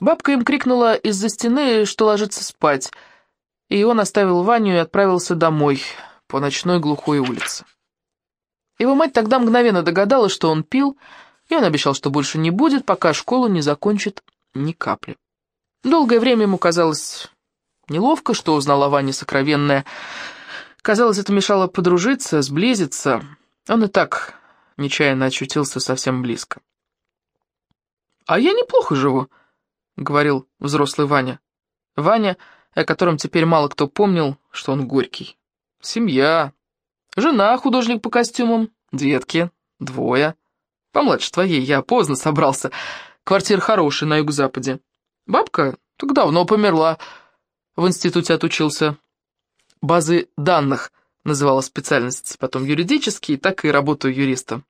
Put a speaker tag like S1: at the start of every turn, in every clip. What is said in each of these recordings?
S1: Бабка им крикнула из-за стены, что ложится спать, и он оставил Ваню и отправился домой, по ночной глухой улице. Его мать тогда мгновенно догадалась, что он пил, и он обещал, что больше не будет, пока школу не закончит ни капли. Долгое время ему казалось неловко, что узнала Ваня сокровенное. Казалось, это мешало подружиться, сблизиться. Он и так нечаянно очутился совсем близко. «А я неплохо живу», — говорил взрослый Ваня. Ваня, о котором теперь мало кто помнил, что он горький. «Семья, жена, художник по костюмам, детки, двое. Помладше твоей, я поздно собрался. Квартира хорошая на юго-западе. Бабка так давно померла. В институте отучился. Базы данных называла специальность, потом юридический, так и работаю юристом.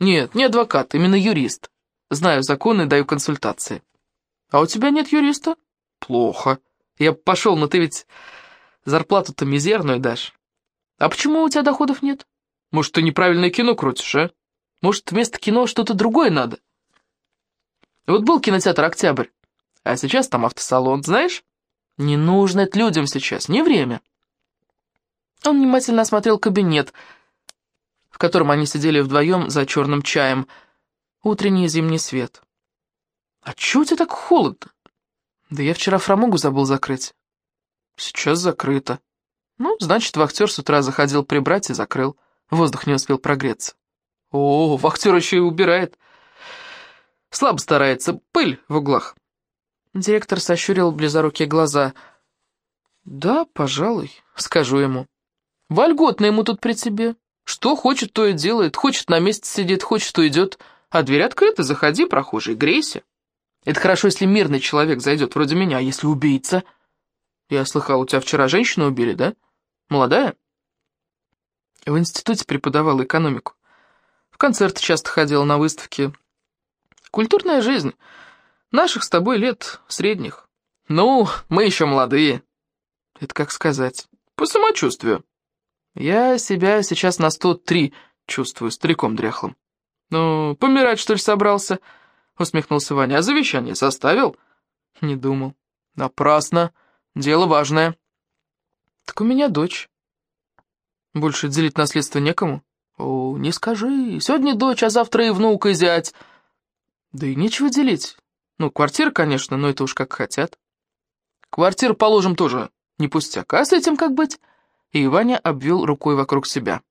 S1: Нет, не адвокат, именно юрист. Знаю законы, даю консультации. А у тебя нет юриста? Плохо. Я пошел, но ты ведь зарплату-то мизерную дашь. А почему у тебя доходов нет? Может, ты неправильное кино крутишь, а? Может, вместо кино что-то другое надо? Вот был кинотеатр «Октябрь», а сейчас там автосалон, знаешь? Не нужно это людям сейчас, не время. Он внимательно осмотрел кабинет, в котором они сидели вдвоем за черным чаем. Утренний зимний свет. «А чего у тебя так холодно?» «Да я вчера фрамугу забыл закрыть». «Сейчас закрыто». «Ну, значит, вахтер с утра заходил прибрать и закрыл. Воздух не успел прогреться». «О, вахтер еще и убирает». «Слабо старается, пыль в углах». Директор сощурил близорукие глаза. «Да, пожалуй, скажу ему». Вольготно ему тут при тебе. Что хочет, то и делает. Хочет на месте сидит, хочет, то идет. А дверь открыта, заходи, прохожий, грейся. Это хорошо, если мирный человек зайдет, вроде меня, а если убийца? Я слыхал, у тебя вчера женщину убили, да? Молодая? В институте преподавал экономику. В концерты часто ходил, на выставки. Культурная жизнь. Наших с тобой лет средних. Ну, мы еще молодые. Это как сказать. По самочувствию. Я себя сейчас на сто три чувствую, стариком дряхлым. «Ну, помирать, что ли, собрался?» — усмехнулся Ваня. «А завещание составил?» «Не думал». «Напрасно. Дело важное». «Так у меня дочь. Больше делить наследство некому?» «О, не скажи. Сегодня дочь, а завтра и внук, и зять». «Да и нечего делить. Ну, квартира, конечно, но это уж как хотят». «Квартиру, положим, тоже не пустяк. А с этим как быть?» и Ваня обвел рукой вокруг себя.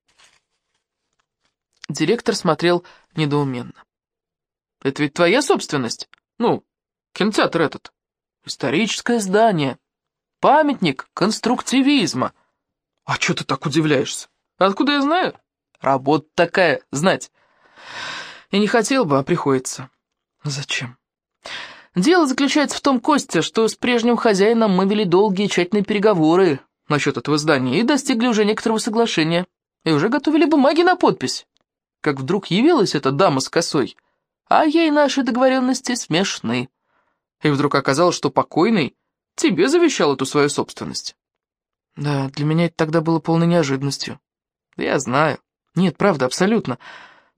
S1: Директор смотрел недоуменно. «Это ведь твоя собственность? Ну, кинотеатр этот. Историческое здание. Памятник конструктивизма. А что ты так удивляешься? Откуда я знаю? Работа такая, знать. Я не хотел бы, а приходится. Зачем? Дело заключается в том, Костя, что с прежним хозяином мы вели долгие тщательные переговоры, насчет этого здания и достигли уже некоторого соглашения, и уже готовили бумаги на подпись. Как вдруг явилась эта дама с косой, а ей наши договоренности смешны. И вдруг оказалось, что покойный тебе завещал эту свою собственность. Да, для меня это тогда было полной неожиданностью. Я знаю. Нет, правда, абсолютно.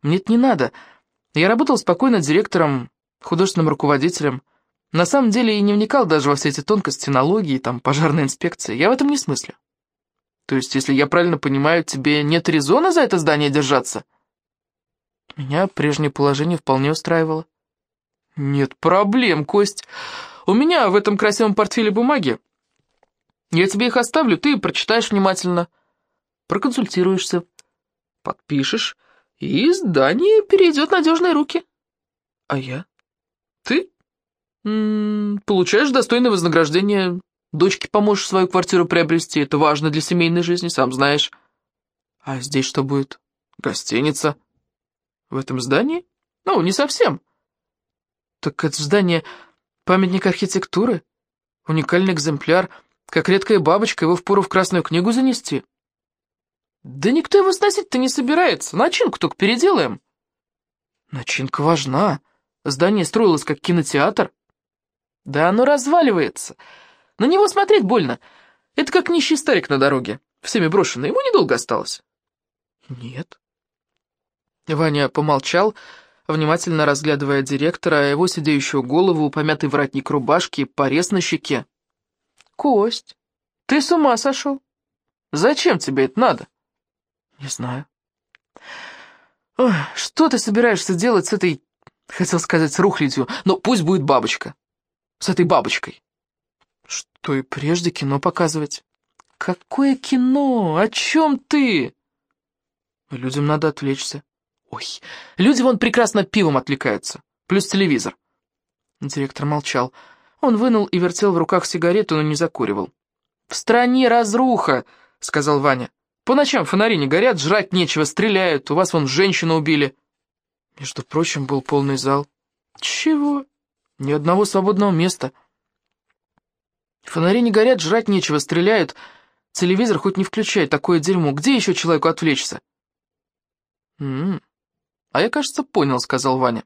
S1: Мне это не надо. Я работал спокойно директором, художественным руководителем, на самом деле я не вникал даже во все эти тонкости налоги и там пожарной инспекции. Я в этом не смысле. То есть, если я правильно понимаю, тебе нет резона за это здание держаться? Меня прежнее положение вполне устраивало. Нет проблем, Кость. У меня в этом красивом портфеле бумаги. Я тебе их оставлю, ты прочитаешь внимательно. Проконсультируешься, подпишешь, и здание перейдет в надежные руки. А я? Ты? М -м, получаешь достойное вознаграждение. Дочке поможешь свою квартиру приобрести. Это важно для семейной жизни, сам знаешь. А здесь что будет? Гостиница. В этом здании? Ну, не совсем. Так это здание памятник архитектуры. Уникальный экземпляр. Как редкая бабочка, его впору в Красную книгу занести. Да никто его сносить-то не собирается. Начинку только переделаем. Начинка важна. Здание строилось как кинотеатр. Да оно разваливается. На него смотреть больно. Это как нищий старик на дороге, всеми брошенный. Ему недолго осталось. Нет. Ваня помолчал, внимательно разглядывая директора, его сидеющую голову, помятый воротник рубашки, порез на щеке. «Кость, ты с ума сошел? Зачем тебе это надо?» «Не знаю». Ой, «Что ты собираешься делать с этой, хотел сказать, с рухлядью, но пусть будет бабочка. С этой бабочкой». «Что и прежде кино показывать». «Какое кино? О чем ты?» «Людям надо отвлечься». «Ой, люди вон прекрасно пивом отвлекаются, плюс телевизор». Директор молчал. Он вынул и вертел в руках сигарету, но не закуривал. «В стране разруха», — сказал Ваня. «По ночам фонари не горят, жрать нечего, стреляют, у вас вон женщину убили». Между прочим, был полный зал. «Чего? Ни одного свободного места». Фонари не горят, жрать нечего, стреляют. Телевизор хоть не включай, такое дерьмо. Где еще человеку отвлечься? М -м, «А я, кажется, понял», — сказал Ваня.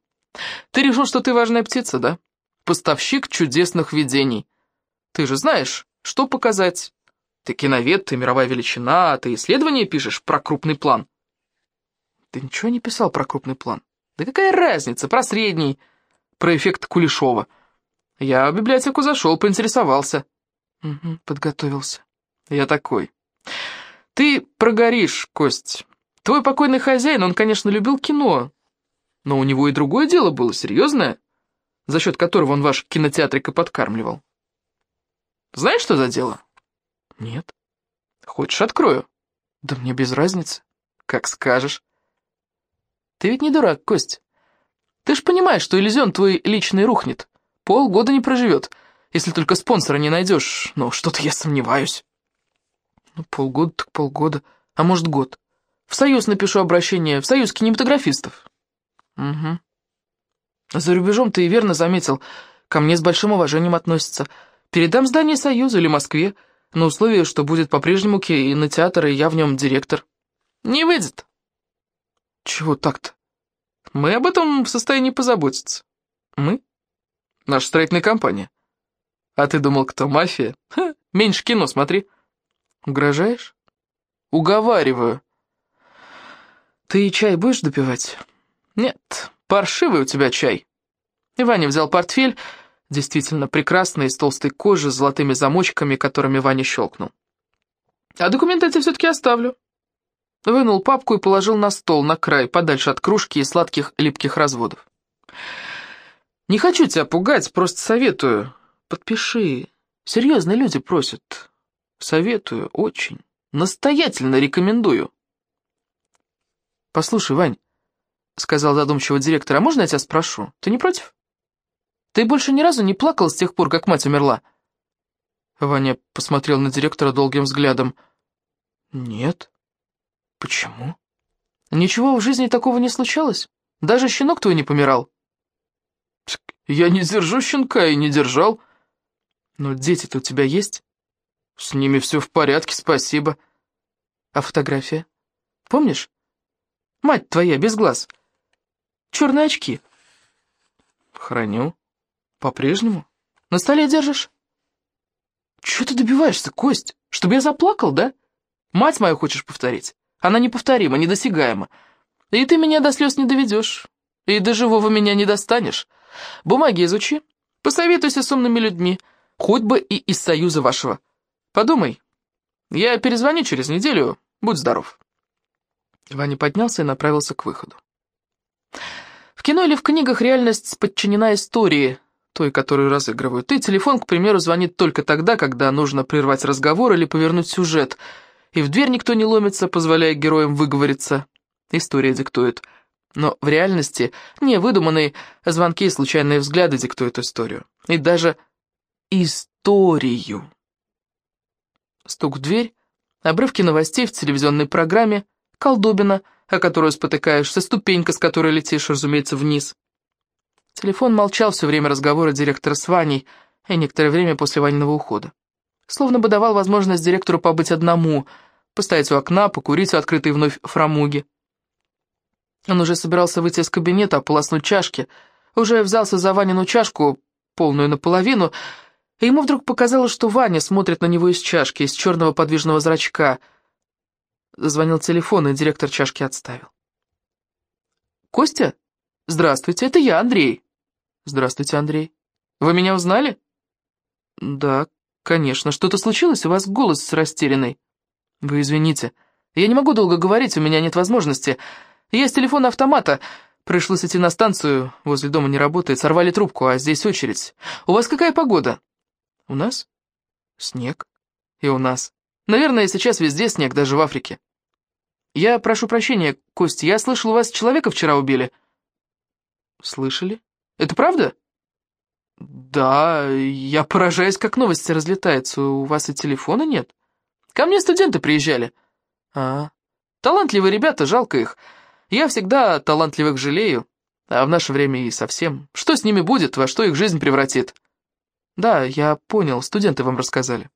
S1: «Ты решил, что ты важная птица, да? Поставщик чудесных видений. Ты же знаешь, что показать. Ты киновед, ты мировая величина, ты исследования пишешь про крупный план». «Ты ничего не писал про крупный план?» «Да какая разница, про средний, про эффект Кулешова. Я в библиотеку зашел, поинтересовался». «Угу, подготовился. Я такой. Ты прогоришь, Кость». Твой покойный хозяин, он, конечно, любил кино, но у него и другое дело было, серьезное, за счет которого он ваш кинотеатрик и подкармливал. Знаешь, что за дело? Нет. Хочешь, открою? Да мне без разницы. Как скажешь. Ты ведь не дурак, Кость. Ты ж понимаешь, что иллюзион твой личный рухнет. Полгода не проживет, если только спонсора не найдешь. Но что-то я сомневаюсь. Ну, полгода так полгода, а может год. В союз напишу обращение, в союз кинематографистов. Угу. За рубежом ты и верно заметил, ко мне с большим уважением относятся. Передам здание Союза или Москве, на условии, что будет по-прежнему кинотеатр, и я в нем директор. Не выйдет. Чего так-то? Мы об этом в состоянии позаботиться. Мы? Наша строительная компания. А ты думал, кто мафия? Ха, меньше кино смотри. Угрожаешь? Уговариваю. «Ты чай будешь допивать?» «Нет, паршивый у тебя чай». И Ваня взял портфель, действительно прекрасный, из толстой кожи, с золотыми замочками, которыми Ваня щелкнул. «А документы тебе все-таки оставлю». Вынул папку и положил на стол, на край, подальше от кружки и сладких липких разводов. «Не хочу тебя пугать, просто советую. Подпиши. Серьезные люди просят. Советую, очень. Настоятельно рекомендую». «Послушай, Вань», — сказал задумчиво директор, — «а можно я тебя спрошу? Ты не против? Ты больше ни разу не плакал с тех пор, как мать умерла?» Ваня посмотрел на директора долгим взглядом. «Нет». «Почему?» «Ничего в жизни такого не случалось? Даже щенок твой не помирал?» «Я не держу щенка и не держал». «Но дети-то у тебя есть?» «С ними все в порядке, спасибо». «А фотография? Помнишь? Мать твоя, без глаз. Черные очки. Храню. По-прежнему. На столе держишь? Чего ты добиваешься, Кость? Чтобы я заплакал, да? Мать мою хочешь повторить? Она неповторима, недосягаема. И ты меня до слез не доведешь. И до живого меня не достанешь. Бумаги изучи. Посоветуйся с умными людьми. Хоть бы и из союза вашего. Подумай. Я перезвоню через неделю. Будь здоров. Ваня поднялся и направился к выходу. В кино или в книгах реальность подчинена истории, той, которую разыгрывают. И телефон, к примеру, звонит только тогда, когда нужно прервать разговор или повернуть сюжет. И в дверь никто не ломится, позволяя героям выговориться. История диктует. Но в реальности не выдуманные звонки и случайные взгляды диктуют историю. И даже историю. Стук в дверь, обрывки новостей в телевизионной программе — колдобина, о которую спотыкаешься, ступенька, с которой летишь, разумеется, вниз. Телефон молчал все время разговора директора с Ваней и некоторое время после Ваниного ухода. Словно бы давал возможность директору побыть одному, постоять у окна, покурить у открытой вновь фрамуги. Он уже собирался выйти из кабинета, ополоснуть чашки, уже взялся за Ванину чашку, полную наполовину, и ему вдруг показалось, что Ваня смотрит на него из чашки, из черного подвижного зрачка — Зазвонил телефон, и директор чашки отставил. «Костя?» «Здравствуйте, это я, Андрей». «Здравствуйте, Андрей. Вы меня узнали?» «Да, конечно. Что-то случилось? У вас голос растерянный». «Вы извините. Я не могу долго говорить, у меня нет возможности. Есть телефон автомата. Пришлось идти на станцию, возле дома не работает, сорвали трубку, а здесь очередь. У вас какая погода?» «У нас?» «Снег. И у нас. Наверное, сейчас везде снег, даже в Африке». «Я прошу прощения, Костя, я слышал, у вас человека вчера убили». «Слышали? Это правда?» «Да, я поражаюсь, как новости разлетаются. У вас и телефона нет?» «Ко мне студенты приезжали». «А, талантливые ребята, жалко их. Я всегда талантливых жалею, а в наше время и совсем. Что с ними будет, во что их жизнь превратит?» «Да, я понял, студенты вам рассказали».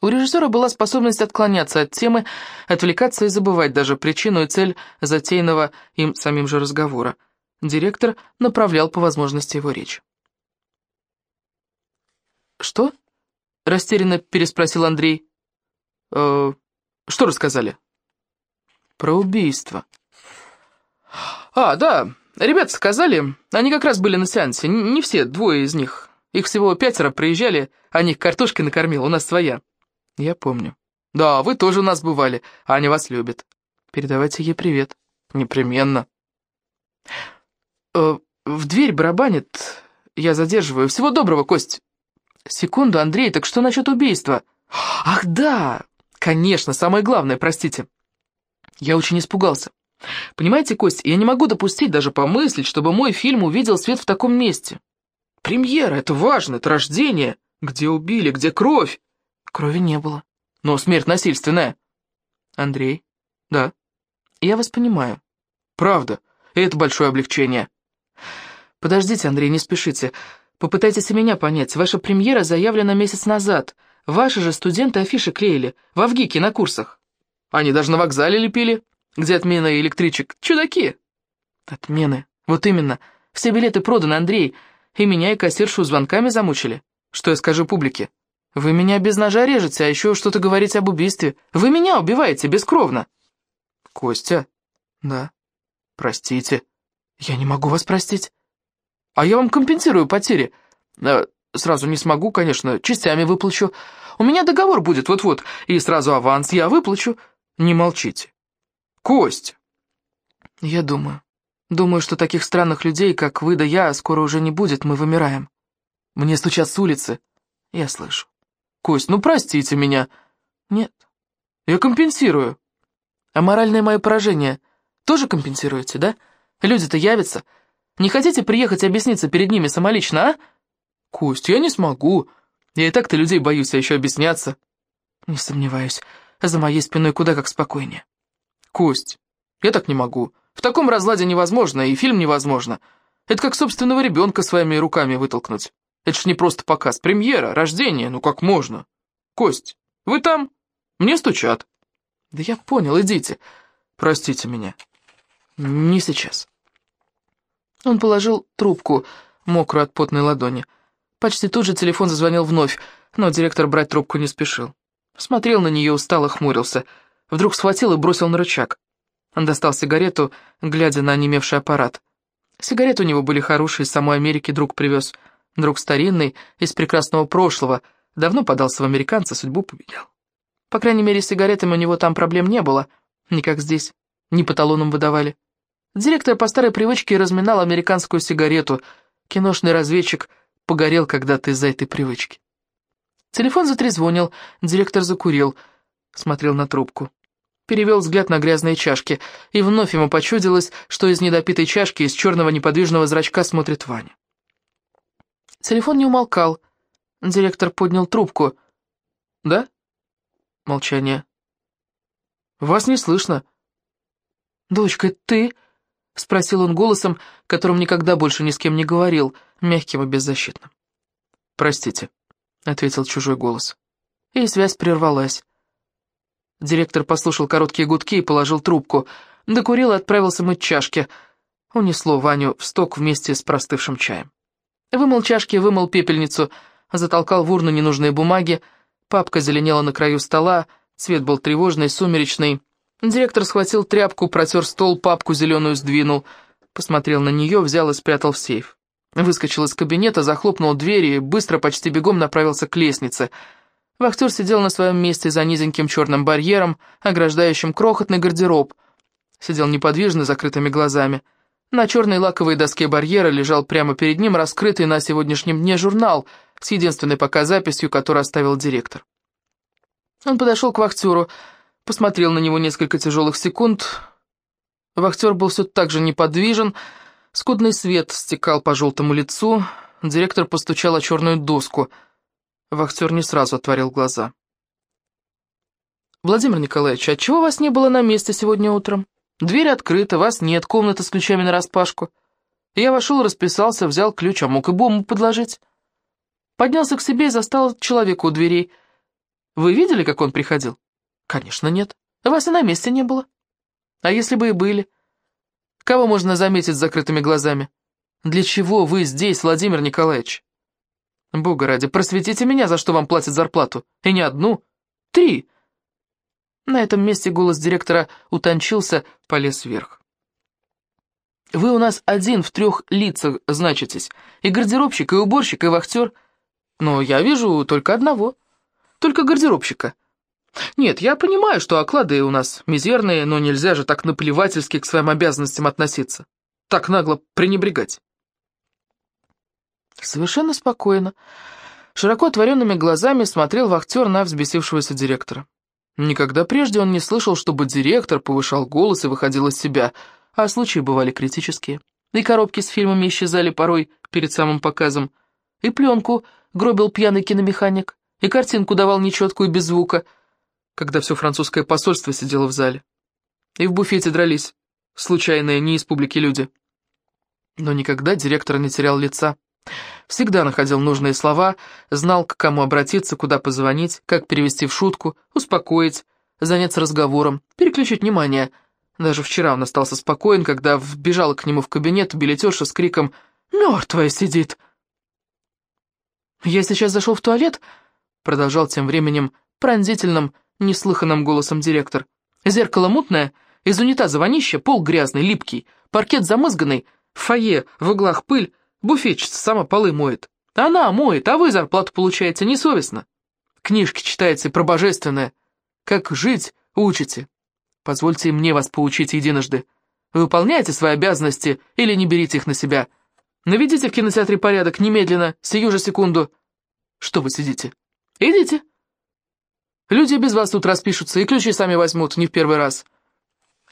S1: У режиссера была способность отклоняться от темы, отвлекаться и забывать даже причину и цель затеянного им самим же разговора. Директор направлял по возможности его речь. «Что?» — растерянно переспросил Андрей. «Э, «Что рассказали?» «Про убийство». «А, да, ребята сказали, они как раз были на сеансе, не все, двое из них. Их всего пятеро приезжали, а них картошкой накормил, у нас своя». «Я помню». «Да, вы тоже у нас бывали, Аня вас любит». «Передавайте ей привет». «Непременно». Э, «В дверь барабанит, я задерживаю. Всего доброго, Кость». «Секунду, Андрей, так что насчет убийства?» «Ах, да! Конечно, самое главное, простите». Я очень испугался. Понимаете, Кость, я не могу допустить, даже помыслить, чтобы мой фильм увидел свет в таком месте. Премьера, это важно, это рождение. Где убили, где кровь? Крови не было. Но смерть насильственная. Андрей? Да. Я вас понимаю. Правда, это большое облегчение. Подождите, Андрей, не спешите. Попытайтесь и меня понять. Ваша премьера заявлена месяц назад. Ваши же студенты афиши клеили. В Авгике на курсах. Они даже на вокзале лепили. Где отмена электричек? Чудаки. Отмены. Вот именно. Все билеты проданы, Андрей. И меня, и кассиршу звонками замучили. Что я скажу публике? Вы меня без ножа режете, а еще что-то говорите об убийстве. Вы меня убиваете бескровно. Костя? Да. Простите. Я не могу вас простить. А я вам компенсирую потери. Э, сразу не смогу, конечно, частями выплачу. У меня договор будет вот-вот, и сразу аванс я выплачу. Не молчите. Кость! Я думаю. Думаю, что таких странных людей, как вы да я, скоро уже не будет, мы вымираем. Мне стучат с улицы. Я слышу. Кость, ну простите меня. Нет. Я компенсирую. А моральное мое поражение тоже компенсируете, да? Люди-то явятся, не хотите приехать и объясниться перед ними самолично, а? Кость, я не смогу. Я и так-то людей боюсь, а еще объясняться. Не сомневаюсь, за моей спиной куда как спокойнее. Кость, я так не могу. В таком разладе невозможно, и фильм невозможно. Это как собственного ребенка своими руками вытолкнуть. Это ж не просто показ, премьера, рождение, ну как можно? Кость, вы там? Мне стучат. Да я понял, идите. Простите меня. Не сейчас. Он положил трубку, мокрую от потной ладони. Почти тут же телефон зазвонил вновь, но директор брать трубку не спешил. Смотрел на нее, устало хмурился. Вдруг схватил и бросил на рычаг. Он достал сигарету, глядя на онемевший аппарат. Сигареты у него были хорошие, из самой Америки друг привез. Друг старинный, из прекрасного прошлого. Давно подался в американца, судьбу поменял. По крайней мере, с сигаретами у него там проблем не было. Не как здесь. Не по талонам выдавали. Директор по старой привычке разминал американскую сигарету. Киношный разведчик погорел когда-то из-за этой привычки. Телефон затрезвонил, директор закурил, смотрел на трубку. Перевел взгляд на грязные чашки, и вновь ему почудилось, что из недопитой чашки из черного неподвижного зрачка смотрит Ваня. Телефон не умолкал. Директор поднял трубку. «Да?» Молчание. «Вас не слышно». «Дочка, ты...» — спросил он голосом, которым никогда больше ни с кем не говорил, мягким и беззащитным. «Простите», — ответил чужой голос. И связь прервалась. Директор послушал короткие гудки и положил трубку. Докурил и отправился мыть чашки. Унесло Ваню в сток вместе с простывшим чаем. Вымыл чашки, вымыл пепельницу, затолкал в урну ненужные бумаги. Папка зеленела на краю стола, цвет был тревожный, сумеречный. Директор схватил тряпку, протер стол, папку зеленую сдвинул. Посмотрел на нее, взял и спрятал в сейф. Выскочил из кабинета, захлопнул дверь и быстро, почти бегом направился к лестнице. Вахтер сидел на своем месте за низеньким черным барьером, ограждающим крохотный гардероб. Сидел неподвижно, закрытыми глазами. На черной лаковой доске барьера лежал прямо перед ним раскрытый на сегодняшнем дне журнал с единственной пока записью, которую оставил директор. Он подошел к вахтеру, посмотрел на него несколько тяжелых секунд. Вахтер был все так же неподвижен, скудный свет стекал по желтому лицу, директор постучал о черную доску. Вахтер не сразу отворил глаза. «Владимир Николаевич, отчего вас не было на месте сегодня утром? Дверь открыта, вас нет, комната с ключами нараспашку. Я вошел, расписался, взял ключ, а мог и бомбу подложить. Поднялся к себе и застал человека у дверей — вы видели, как он приходил? Конечно, нет. Вас и на месте не было. А если бы и были? Кого можно заметить с закрытыми глазами? Для чего вы здесь, Владимир Николаевич? Бога ради, просветите меня, за что вам платят зарплату. И не одну, три. На этом месте голос директора утончился, полез вверх. Вы у нас один в трех лицах значитесь. И гардеробщик, и уборщик, и вахтер. Но я вижу только одного — только гардеробщика. Нет, я понимаю, что оклады у нас мизерные, но нельзя же так наплевательски к своим обязанностям относиться. Так нагло пренебрегать. Совершенно спокойно, широко отворенными глазами смотрел вахтер на взбесившегося директора. Никогда прежде он не слышал, чтобы директор повышал голос и выходил из себя, а случаи бывали критические. И коробки с фильмами исчезали порой перед самым показом, и пленку гробил пьяный киномеханик, и картинку давал нечеткую без звука, когда все французское посольство сидело в зале. И в буфете дрались, случайные, не из публики люди. Но никогда директор не терял лица. Всегда находил нужные слова, знал, к кому обратиться, куда позвонить, как перевести в шутку, успокоить, заняться разговором, переключить внимание. Даже вчера он остался спокоен, когда вбежала к нему в кабинет билетерша с криком «Мертвая сидит!». «Я сейчас зашел в туалет», продолжал тем временем пронзительным, неслыханным голосом директор. «Зеркало мутное, из унитаза вонище, пол грязный, липкий, паркет замызганный, в фойе, в углах пыль, буфетчица сама полы моет. Она моет, а вы зарплату получаете несовестно. Книжки читаете про божественное. Как жить учите. Позвольте мне вас поучить единожды. Выполняйте свои обязанности или не берите их на себя. Наведите в кинотеатре порядок немедленно, сию же секунду. Что вы сидите? Идите. Люди без вас тут распишутся и ключи сами возьмут, не в первый раз.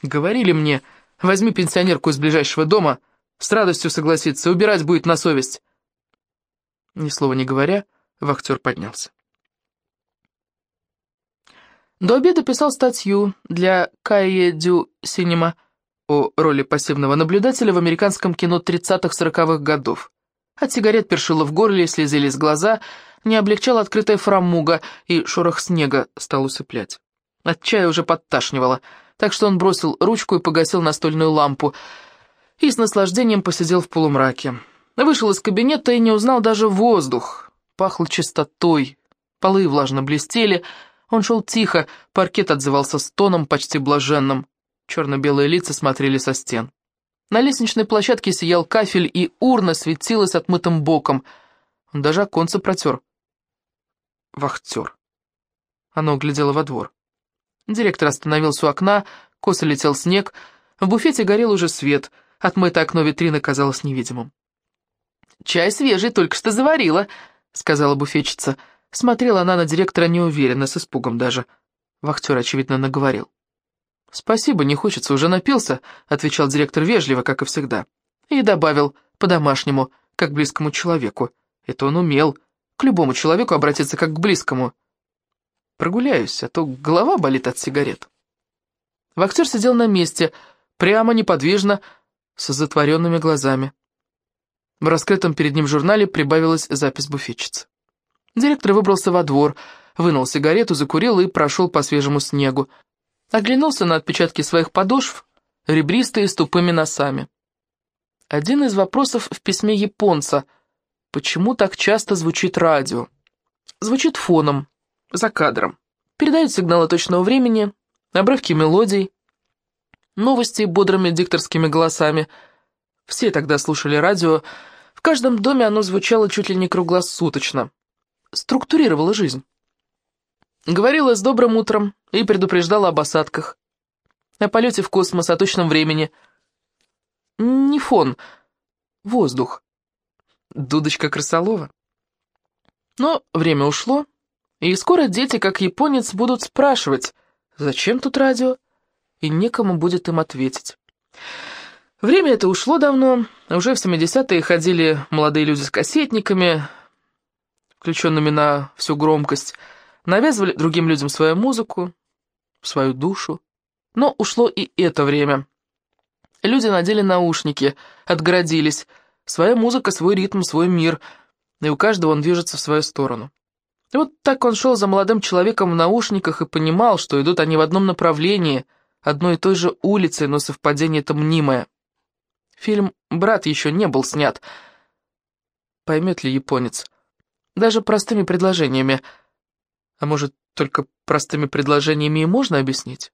S1: Говорили мне, возьми пенсионерку из ближайшего дома, с радостью согласится, убирать будет на совесть. Ни слова не говоря, вахтер поднялся. До обеда писал статью для Кайе Дю Синема о роли пассивного наблюдателя в американском кино 30-40-х годов. От сигарет першило в горле, слезились глаза — не облегчала открытая фрамуга, и шорох снега стал усыплять. От чая уже подташнивало, так что он бросил ручку и погасил настольную лампу, и с наслаждением посидел в полумраке. Вышел из кабинета и не узнал даже воздух. Пахло чистотой, полы влажно блестели, он шел тихо, паркет отзывался стоном почти блаженным. Черно-белые лица смотрели со стен. На лестничной площадке сиял кафель, и урна светилась отмытым боком. Он даже оконце протер вахтер. Она углядела во двор. Директор остановился у окна, косо летел снег, в буфете горел уже свет, отмытое окно витрины казалось невидимым. «Чай свежий, только что заварила», — сказала буфетчица. Смотрела она на директора неуверенно, с испугом даже. Вахтер, очевидно, наговорил. «Спасибо, не хочется, уже напился», — отвечал директор вежливо, как и всегда. И добавил, по-домашнему, как близкому человеку. Это он умел, к любому человеку обратиться как к близкому. Прогуляюсь, а то голова болит от сигарет. Вахтер сидел на месте, прямо, неподвижно, с затворенными глазами. В раскрытом перед ним журнале прибавилась запись буфетчицы. Директор выбрался во двор, вынул сигарету, закурил и прошел по свежему снегу. Оглянулся на отпечатки своих подошв, ребристые с тупыми носами. Один из вопросов в письме японца — Почему так часто звучит радио? Звучит фоном, за кадром. Передает сигналы точного времени, обрывки мелодий, новости бодрыми дикторскими голосами. Все тогда слушали радио, в каждом доме оно звучало чуть ли не круглосуточно. Структурировало жизнь. Говорила с добрым утром и предупреждала об осадках. О полете в космос, о точном времени. Не фон, воздух. Дудочка Крысолова. Но время ушло, и скоро дети, как японец, будут спрашивать, зачем тут радио, и некому будет им ответить. Время это ушло давно, уже в 70-е ходили молодые люди с кассетниками, включенными на всю громкость, навязывали другим людям свою музыку, свою душу. Но ушло и это время. Люди надели наушники, отгородились, своя музыка, свой ритм, свой мир, и у каждого он движется в свою сторону. И вот так он шел за молодым человеком в наушниках и понимал, что идут они в одном направлении, одной и той же улицей, но совпадение это мнимое. Фильм «Брат» еще не был снят. Поймет ли японец? Даже простыми предложениями. А может, только простыми предложениями и можно объяснить?